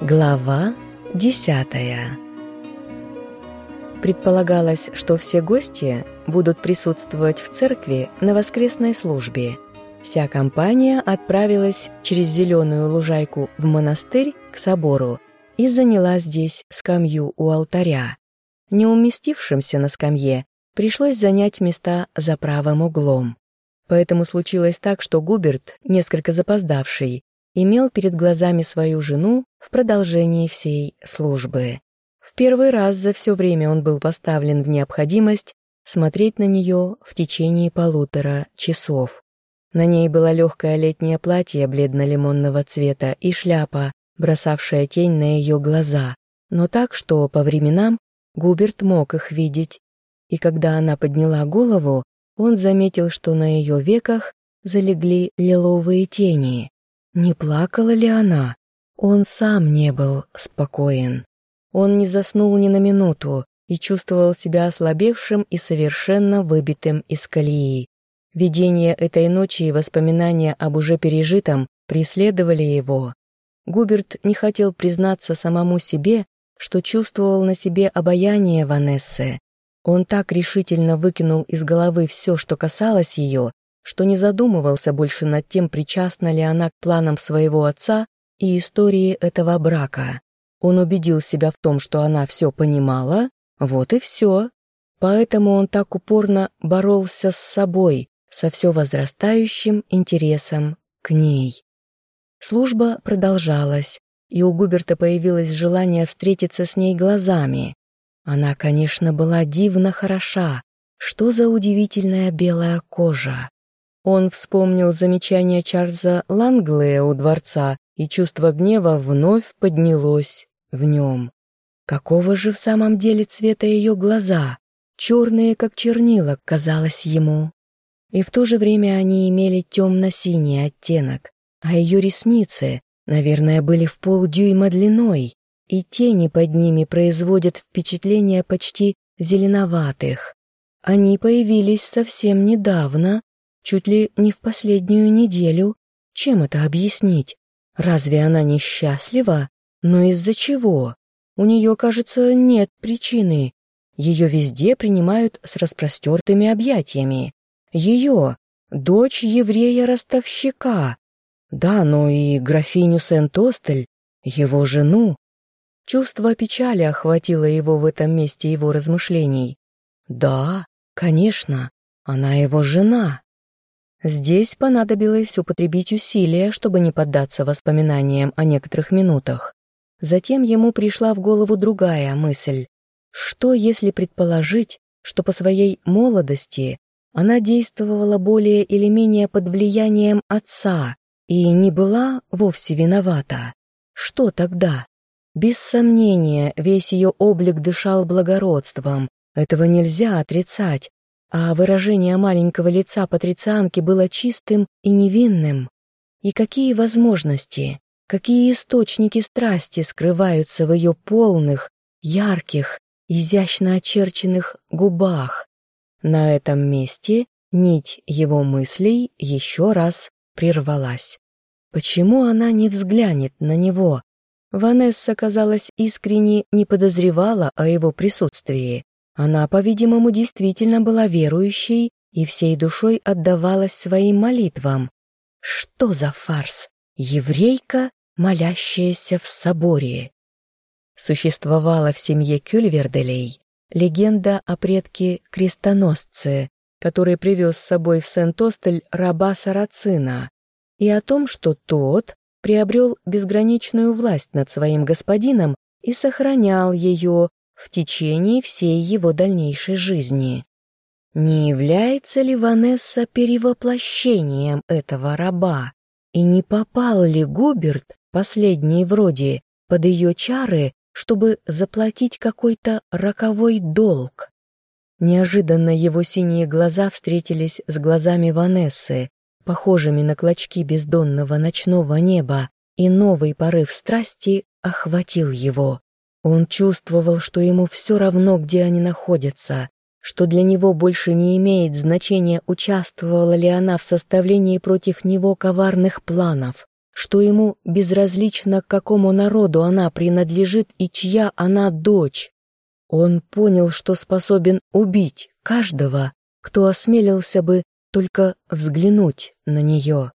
Глава десятая Предполагалось, что все гости будут присутствовать в церкви на воскресной службе. Вся компания отправилась через зеленую лужайку в монастырь к собору и заняла здесь скамью у алтаря. Не уместившимся на скамье пришлось занять места за правым углом. Поэтому случилось так, что Губерт, несколько запоздавший, имел перед глазами свою жену в продолжении всей службы. В первый раз за все время он был поставлен в необходимость смотреть на нее в течение полутора часов. На ней было легкое летнее платье бледно-лимонного цвета и шляпа, бросавшая тень на ее глаза, но так, что по временам Губерт мог их видеть. И когда она подняла голову, он заметил, что на ее веках залегли лиловые тени. Не плакала ли она? Он сам не был спокоен. Он не заснул ни на минуту и чувствовал себя ослабевшим и совершенно выбитым из колеи. Видение этой ночи и воспоминания об уже пережитом преследовали его. Губерт не хотел признаться самому себе, что чувствовал на себе обаяние Ванессы. Он так решительно выкинул из головы все, что касалось ее, что не задумывался больше над тем, причастна ли она к планам своего отца и истории этого брака. Он убедил себя в том, что она все понимала, вот и все. Поэтому он так упорно боролся с собой, со все возрастающим интересом к ней. Служба продолжалась, и у Губерта появилось желание встретиться с ней глазами. Она, конечно, была дивно хороша. Что за удивительная белая кожа! Он вспомнил замечание Чарльза Ланглея у дворца, и чувство гнева вновь поднялось в нем. Какого же в самом деле цвета ее глаза? Черные, как чернила, казалось ему. И в то же время они имели темно-синий оттенок, а ее ресницы, наверное, были в полдюйма длиной, и тени под ними производят впечатление почти зеленоватых. Они появились совсем недавно, чуть ли не в последнюю неделю. Чем это объяснить? Разве она несчастлива? Но из-за чего? У нее, кажется, нет причины. Ее везде принимают с распростертыми объятиями. Ее, дочь еврея-ростовщика. Да, но и графиню Сент-Остель, его жену. Чувство печали охватило его в этом месте его размышлений. Да, конечно, она его жена. Здесь понадобилось употребить усилия, чтобы не поддаться воспоминаниям о некоторых минутах. Затем ему пришла в голову другая мысль. Что если предположить, что по своей молодости она действовала более или менее под влиянием отца и не была вовсе виновата? Что тогда? Без сомнения, весь ее облик дышал благородством, этого нельзя отрицать, а выражение маленького лица патрицианки было чистым и невинным. И какие возможности, какие источники страсти скрываются в ее полных, ярких, изящно очерченных губах. На этом месте нить его мыслей еще раз прервалась. Почему она не взглянет на него? Ванесса, казалось, искренне не подозревала о его присутствии. Она, по-видимому, действительно была верующей и всей душой отдавалась своим молитвам. Что за фарс? Еврейка, молящаяся в соборе. Существовала в семье Кюльверделей легенда о предке-крестоносце, который привез с собой в Сент-Остель раба Сарацина, и о том, что тот приобрел безграничную власть над своим господином и сохранял ее в течение всей его дальнейшей жизни. Не является ли Ванесса перевоплощением этого раба? И не попал ли Губерт, последний вроде, под ее чары, чтобы заплатить какой-то роковой долг? Неожиданно его синие глаза встретились с глазами Ванессы, похожими на клочки бездонного ночного неба, и новый порыв страсти охватил его. Он чувствовал, что ему все равно, где они находятся, что для него больше не имеет значения, участвовала ли она в составлении против него коварных планов, что ему безразлично, к какому народу она принадлежит и чья она дочь. Он понял, что способен убить каждого, кто осмелился бы только взглянуть на нее.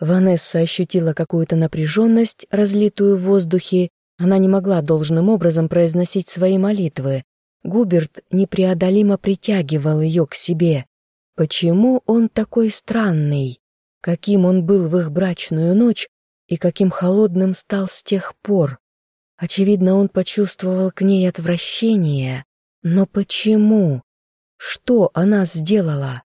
Ванесса ощутила какую-то напряженность, разлитую в воздухе. Она не могла должным образом произносить свои молитвы. Губерт непреодолимо притягивал ее к себе. Почему он такой странный? Каким он был в их брачную ночь и каким холодным стал с тех пор? Очевидно, он почувствовал к ней отвращение. Но почему? Что она сделала?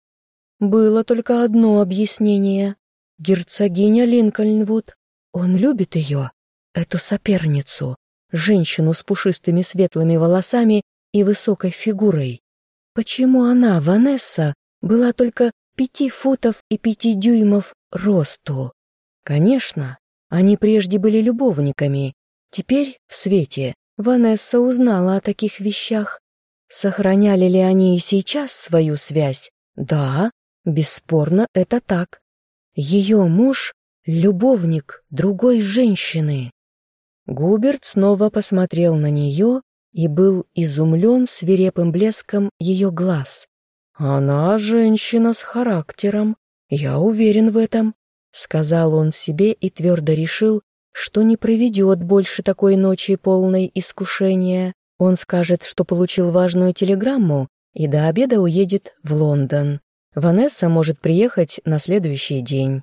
Было только одно объяснение. Герцогиня Линкольнвуд. Он любит ее, эту соперницу, женщину с пушистыми светлыми волосами и высокой фигурой. Почему она, Ванесса, была только пяти футов и пяти дюймов росту? Конечно, они прежде были любовниками. Теперь, в свете, Ванесса узнала о таких вещах. Сохраняли ли они и сейчас свою связь? Да, бесспорно, это так. Ее муж — любовник другой женщины. Губерт снова посмотрел на нее и был изумлен свирепым блеском ее глаз. «Она женщина с характером, я уверен в этом», — сказал он себе и твердо решил, что не проведет больше такой ночи полной искушения. Он скажет, что получил важную телеграмму и до обеда уедет в Лондон. Ванесса может приехать на следующий день.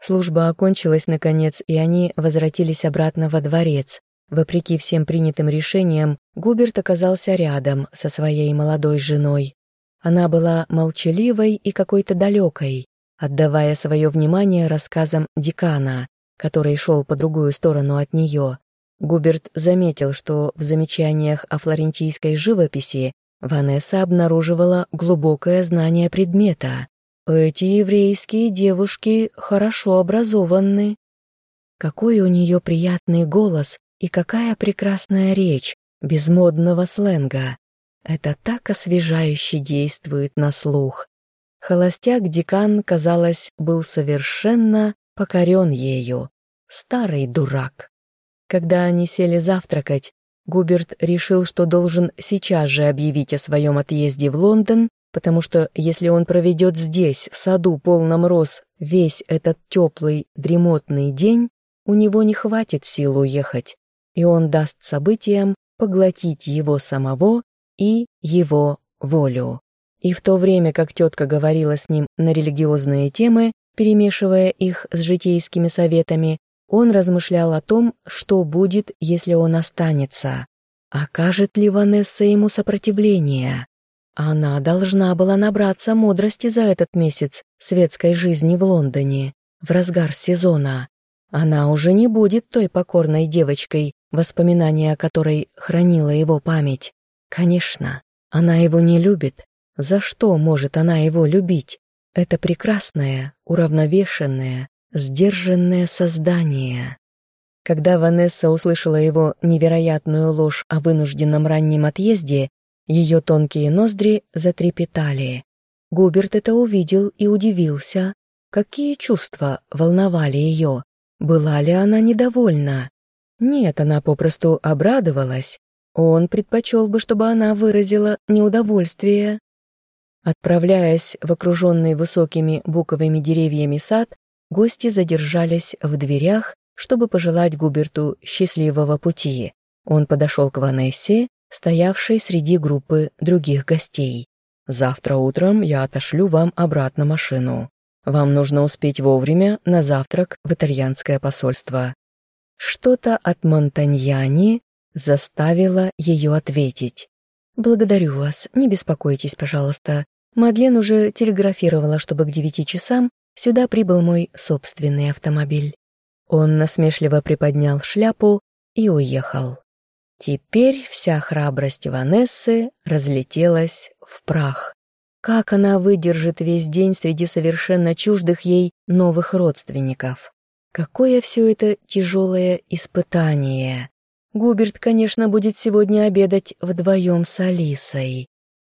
Служба окончилась наконец, и они возвратились обратно во дворец. Вопреки всем принятым решениям, Губерт оказался рядом со своей молодой женой. Она была молчаливой и какой-то далекой, отдавая свое внимание рассказам декана, который шел по другую сторону от нее. Губерт заметил, что в замечаниях о флорентийской живописи Ванесса обнаруживала глубокое знание предмета. Эти еврейские девушки хорошо образованы. Какой у нее приятный голос и какая прекрасная речь, без модного сленга. Это так освежающе действует на слух. Холостяк-декан, казалось, был совершенно покорен ею. Старый дурак. Когда они сели завтракать, Губерт решил, что должен сейчас же объявить о своем отъезде в Лондон, потому что если он проведет здесь, в саду полном роз, весь этот теплый, дремотный день, у него не хватит сил уехать, и он даст событиям поглотить его самого и его волю. И в то время, как тетка говорила с ним на религиозные темы, перемешивая их с житейскими советами, он размышлял о том, что будет, если он останется. Окажет ли Ванесса ему сопротивление? Она должна была набраться мудрости за этот месяц светской жизни в Лондоне, в разгар сезона. Она уже не будет той покорной девочкой, воспоминания о которой хранила его память. Конечно, она его не любит. За что может она его любить? Это прекрасное, уравновешенное, Сдержанное создание. Когда Ванесса услышала его невероятную ложь о вынужденном раннем отъезде, ее тонкие ноздри затрепетали. Губерт это увидел и удивился. Какие чувства волновали ее? Была ли она недовольна? Нет, она попросту обрадовалась. Он предпочел бы, чтобы она выразила неудовольствие. Отправляясь в окруженный высокими буковыми деревьями сад, гости задержались в дверях, чтобы пожелать Губерту счастливого пути. Он подошел к Ванессе, стоявшей среди группы других гостей. «Завтра утром я отошлю вам обратно машину. Вам нужно успеть вовремя на завтрак в итальянское посольство». Что-то от Монтаньяни заставило ее ответить. «Благодарю вас, не беспокойтесь, пожалуйста. Мадлен уже телеграфировала, чтобы к девяти часам Сюда прибыл мой собственный автомобиль. Он насмешливо приподнял шляпу и уехал. Теперь вся храбрость Ванессы разлетелась в прах. Как она выдержит весь день среди совершенно чуждых ей новых родственников? Какое все это тяжелое испытание. Губерт, конечно, будет сегодня обедать вдвоем с Алисой.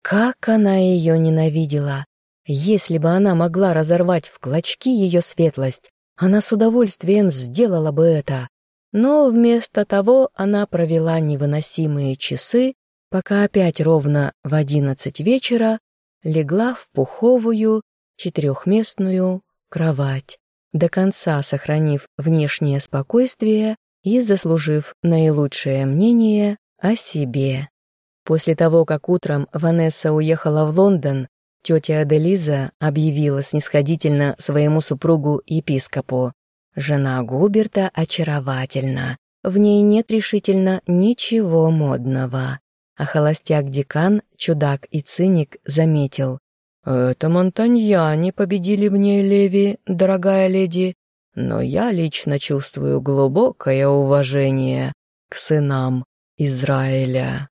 Как она ее ненавидела! Если бы она могла разорвать в клочки ее светлость, Она с удовольствием сделала бы это, но вместо того она провела невыносимые часы, пока опять ровно в одиннадцать вечера легла в пуховую четырехместную кровать, до конца сохранив внешнее спокойствие и заслужив наилучшее мнение о себе. После того, как утром Ванесса уехала в Лондон, тетя Аделиза объявила снисходительно своему супругу-епископу. Жена Губерта очаровательна, в ней нет решительно ничего модного. А холостяк-декан, чудак и циник заметил. «Это Монтаньяне победили в ней Леви, дорогая леди, но я лично чувствую глубокое уважение к сынам Израиля».